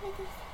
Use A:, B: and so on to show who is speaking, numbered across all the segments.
A: メで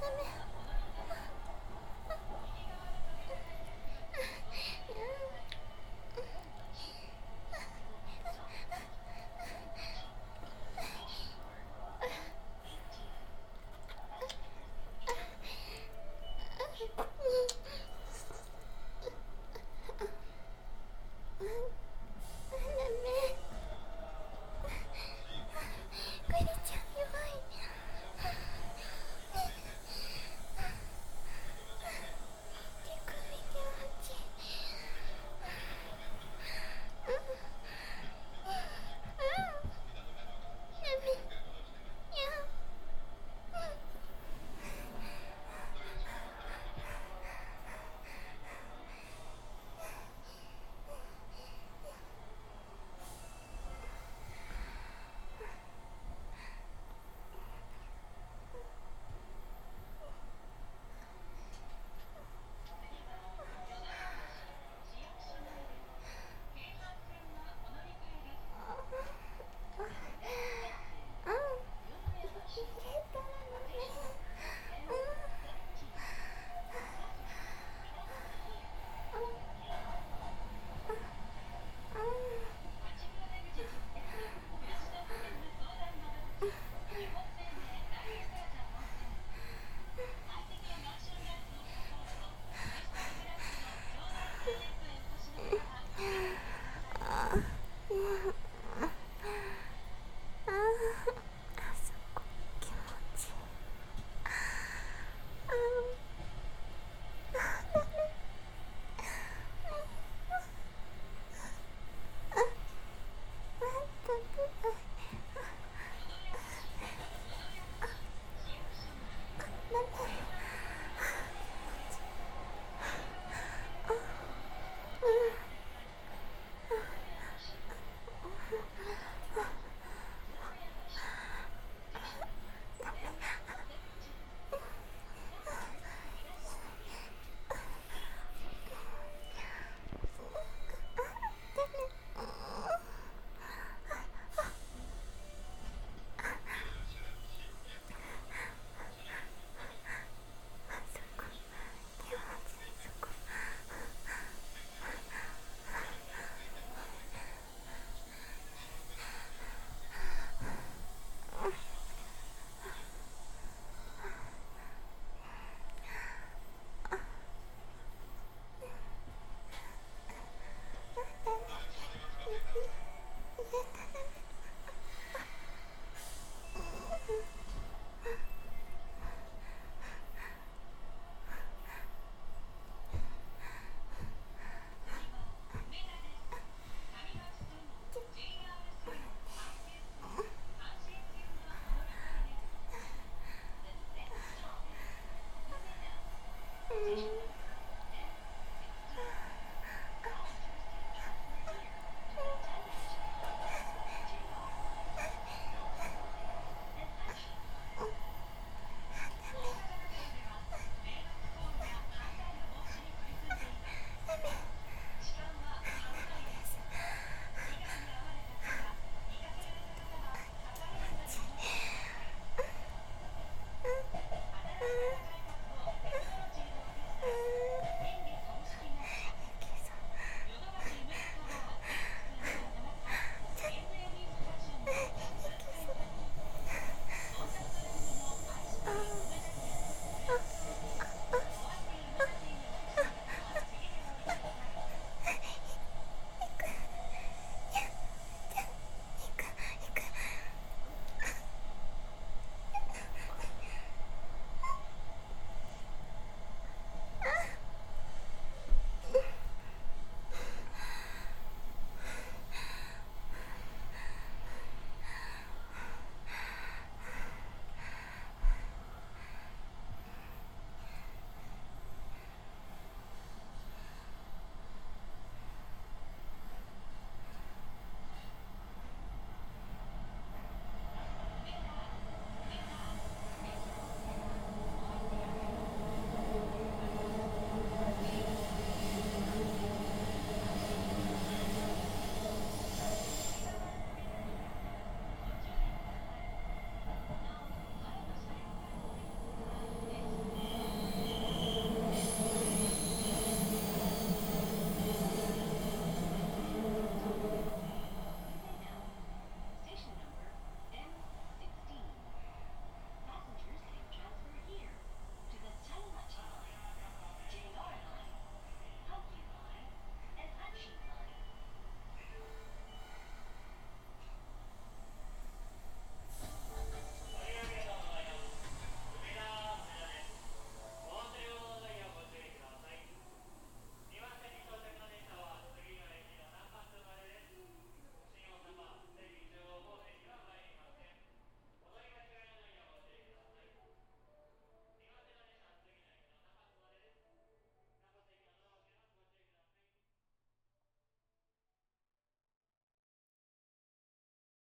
A: 那边